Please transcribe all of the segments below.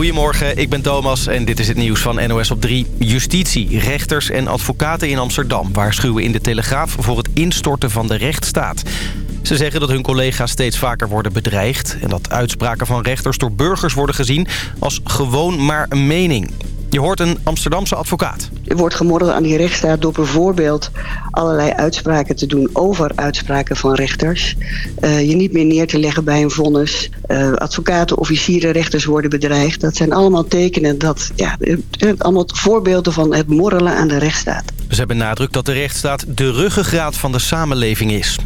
Goedemorgen, ik ben Thomas en dit is het nieuws van NOS op 3. Justitie, rechters en advocaten in Amsterdam waarschuwen in de Telegraaf voor het instorten van de rechtsstaat. Ze zeggen dat hun collega's steeds vaker worden bedreigd... en dat uitspraken van rechters door burgers worden gezien als gewoon maar een mening. Je hoort een Amsterdamse advocaat. Er wordt gemorreld aan die rechtsstaat door bijvoorbeeld allerlei uitspraken te doen over uitspraken van rechters. Uh, je niet meer neer te leggen bij een vonnis. Uh, advocaten, officieren, rechters worden bedreigd. Dat zijn allemaal tekenen, dat, ja, allemaal voorbeelden van het morrelen aan de rechtsstaat. Ze hebben nadruk dat de rechtsstaat de ruggengraat van de samenleving is.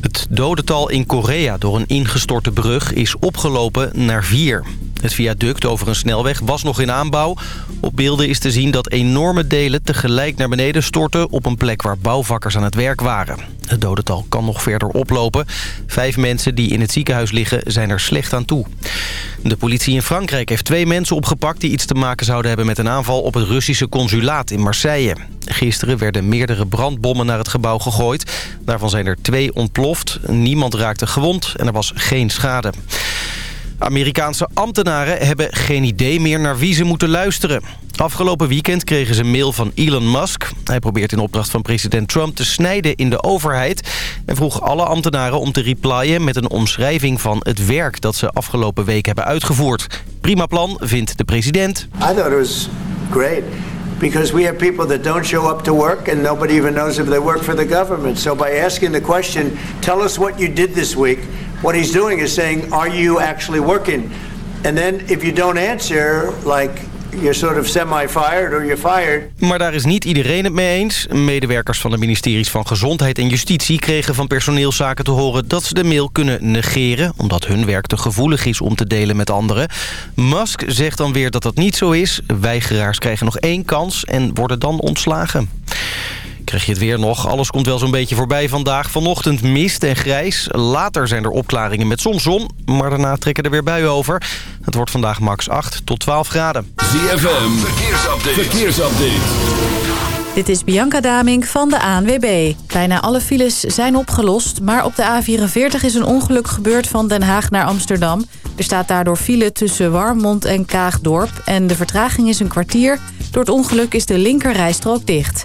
Het dodental in Korea door een ingestorte brug is opgelopen naar vier. Het viaduct over een snelweg was nog in aanbouw. Op beelden is te zien dat enorme delen tegelijk naar beneden stortten... op een plek waar bouwvakkers aan het werk waren. Het dodental kan nog verder oplopen. Vijf mensen die in het ziekenhuis liggen zijn er slecht aan toe. De politie in Frankrijk heeft twee mensen opgepakt... die iets te maken zouden hebben met een aanval op het Russische consulaat in Marseille. Gisteren werden meerdere brandbommen naar het gebouw gegooid. Daarvan zijn er twee ontploft. Niemand raakte gewond en er was geen schade. Amerikaanse ambtenaren hebben geen idee meer naar wie ze moeten luisteren. Afgelopen weekend kregen ze mail van Elon Musk. Hij probeert in opdracht van president Trump te snijden in de overheid... en vroeg alle ambtenaren om te replyen met een omschrijving van het werk... dat ze afgelopen week hebben uitgevoerd. Prima plan, vindt de president. I thought it was great. Because we have people that don't show up to work and nobody even knows if they work for the government. So by asking the question, tell us what you did this week... What he's doing is saying, are you actually working? And then if you don't answer, like you're sort of semi-fired or you're fired. Maar daar is niet iedereen het mee eens. Medewerkers van de ministeries van Gezondheid en Justitie kregen van personeelszaken te horen dat ze de mail kunnen negeren, omdat hun werk te gevoelig is om te delen met anderen. Musk zegt dan weer dat dat niet zo is. Weigeraars krijgen nog één kans en worden dan ontslagen. Krijg je het weer nog. Alles komt wel zo'n beetje voorbij vandaag. Vanochtend mist en grijs. Later zijn er opklaringen met soms zon. Maar daarna trekken er weer buien over. Het wordt vandaag max 8 tot 12 graden. ZFM, verkeersupdate. verkeersupdate. Dit is Bianca Daming van de ANWB. Bijna alle files zijn opgelost, maar op de A44 is een ongeluk gebeurd van Den Haag naar Amsterdam. Er staat daardoor file tussen Warmond en Kaagdorp en de vertraging is een kwartier. Door het ongeluk is de linkerrijstrook dicht.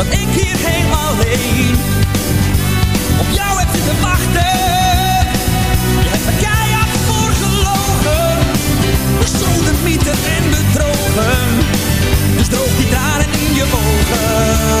Dat ik hier helemaal alleen. Op jou heb zitten wachten. Je hebt er keihard voor gelogen. Mythen en bedrogen. Dus droog die tranen in je ogen.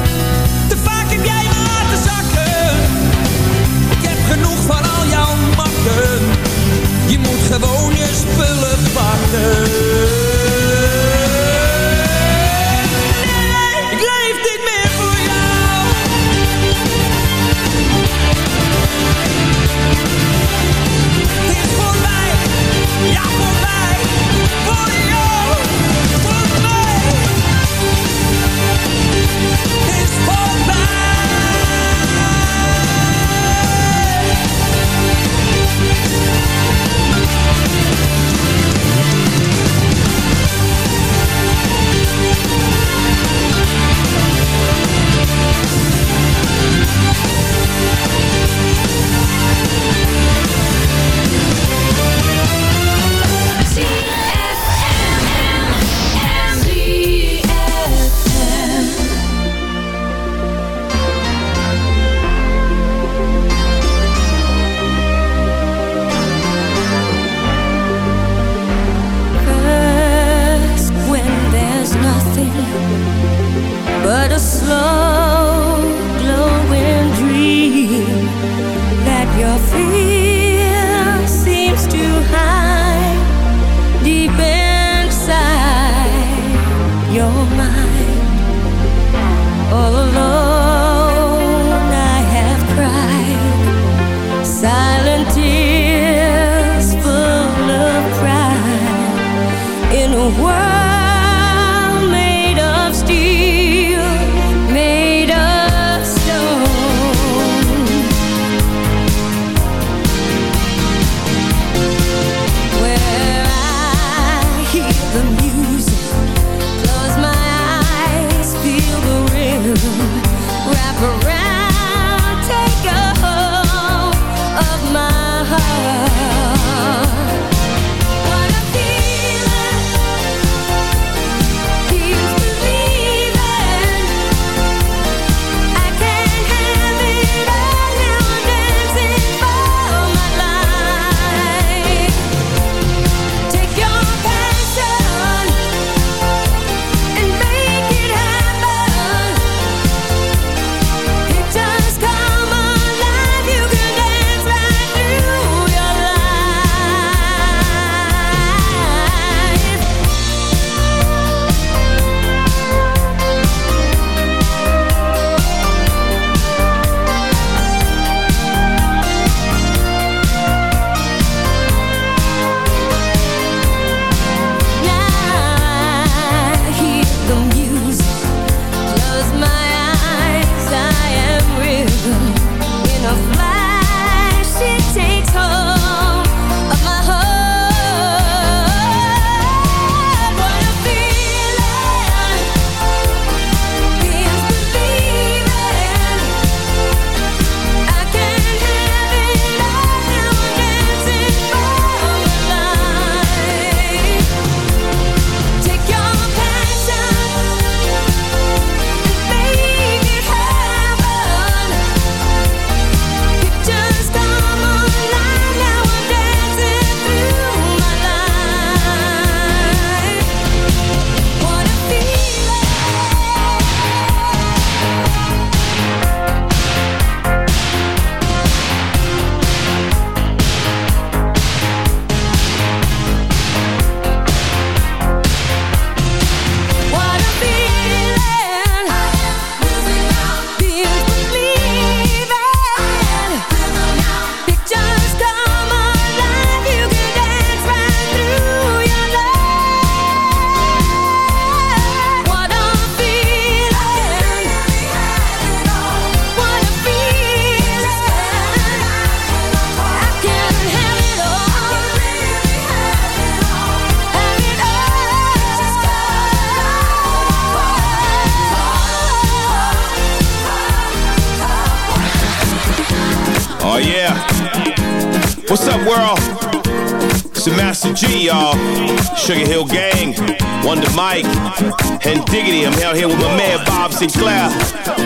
Sinclair.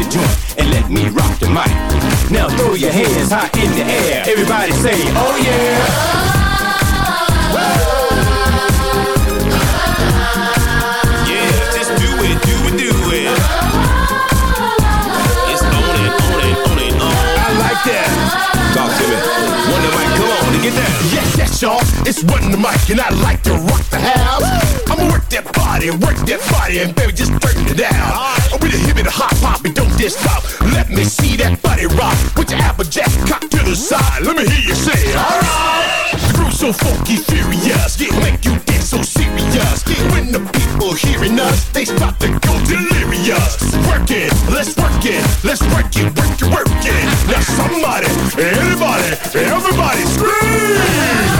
Favorite joint and let me rock the mic. Now throw your hands high in the air. Everybody say, oh yeah. Yeah, just do it, do it, do it. It's on on on on. I like that. Talk to me. Wonder Mike, come on and get down. Yes, yes, y'all. It's Wonder Mike, and I like to rock the house. I'ma work that body, work that body, and baby, just turn it down. A hip and a hop hop, and don't just stop. Let me see that body rock. With your applejack cock to the side. Let me hear you say, alright. The groove so funky, furious, it make you dance so serious. When the people hearing us, they start to go delirious. Work it, let's work it, let's work it, work it, work it. Now somebody, anybody, everybody scream!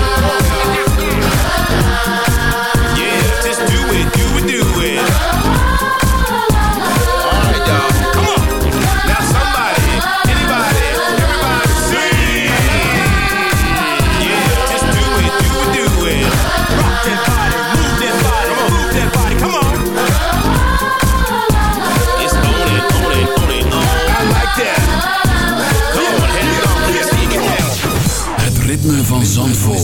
Zandvoort.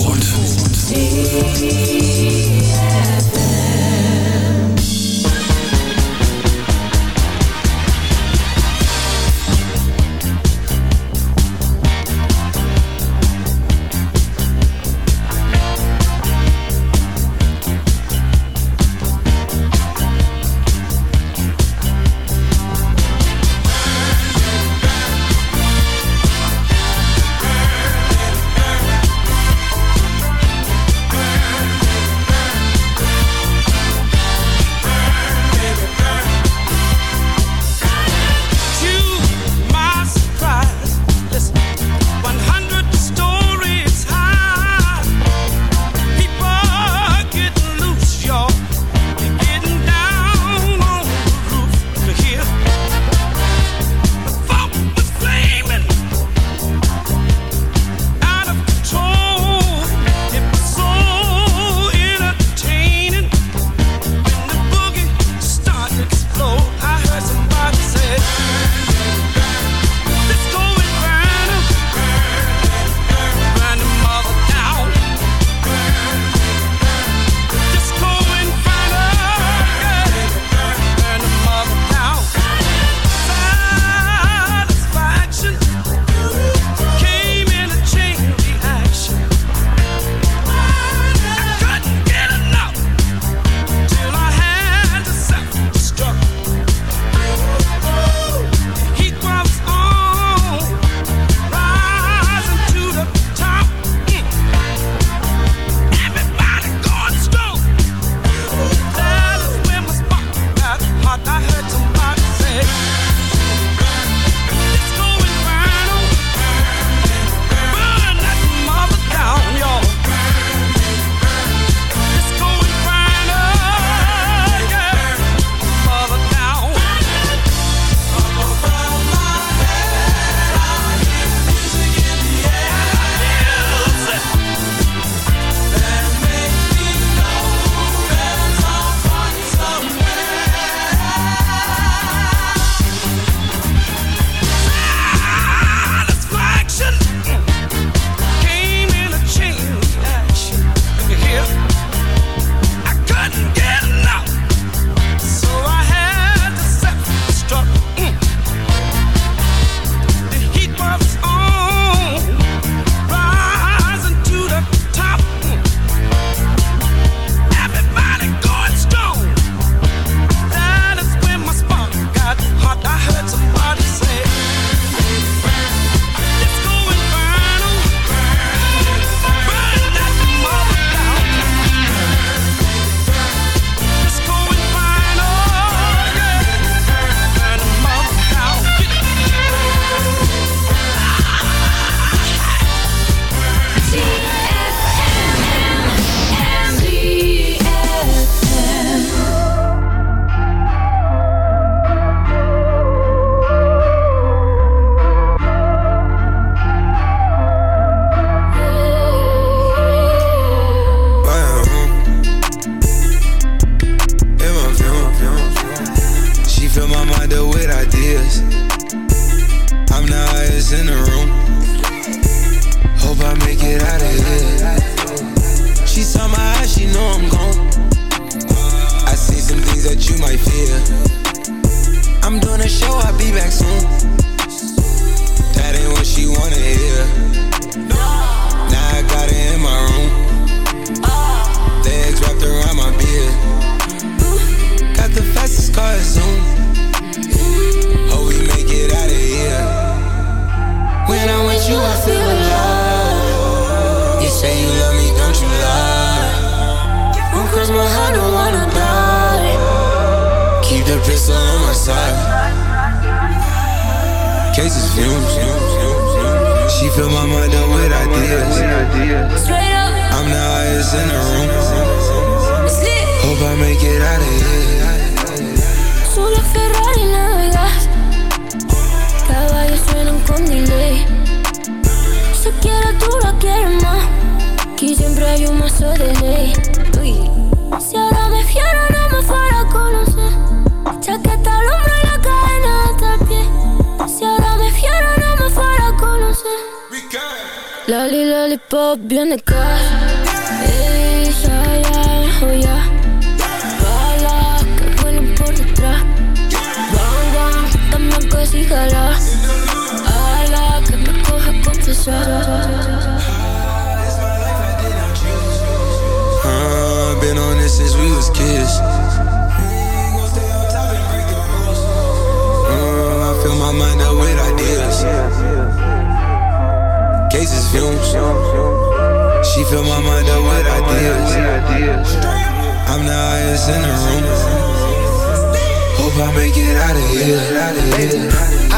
Tú la quieres más. Aquí siempre hay un mazo de ley. Uy. Si ahora me fiero no me fuera a conocer. Chaqueta al hombro y la cadena hasta el pie. Si ahora me fiero no me fuera a conocer. Lali, lollipop, bien de casa. Ey, ya, ya, oh ya. Balas que vuelan por detrás. Bang, bang, también que si confesar. Uh, been on this since we was kids. I fill my mind up with ideas. Cases. She fill my mind up with ideas. I'm the highest in the room. Hope I make it out of here. Out of here.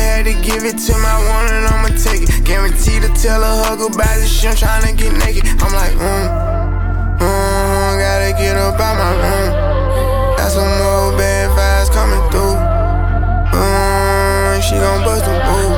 had to give it to my one and I'ma take it. Guaranteed to tell a hug about this shit, I'm tryna get naked. I'm like, mm, mm, gotta get up out my room. Got some more bad vibes coming through. Mm, she gon' bust a move,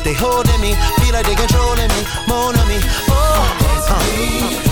They holding me, feel like they controlling me, on me. Oh, yeah.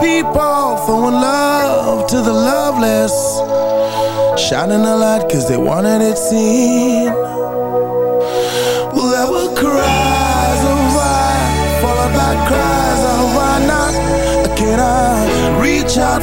people throwing love to the loveless. Shining a light cause they wanted it seen. Well there were cries of why Followed by cries of why not? Can I reach out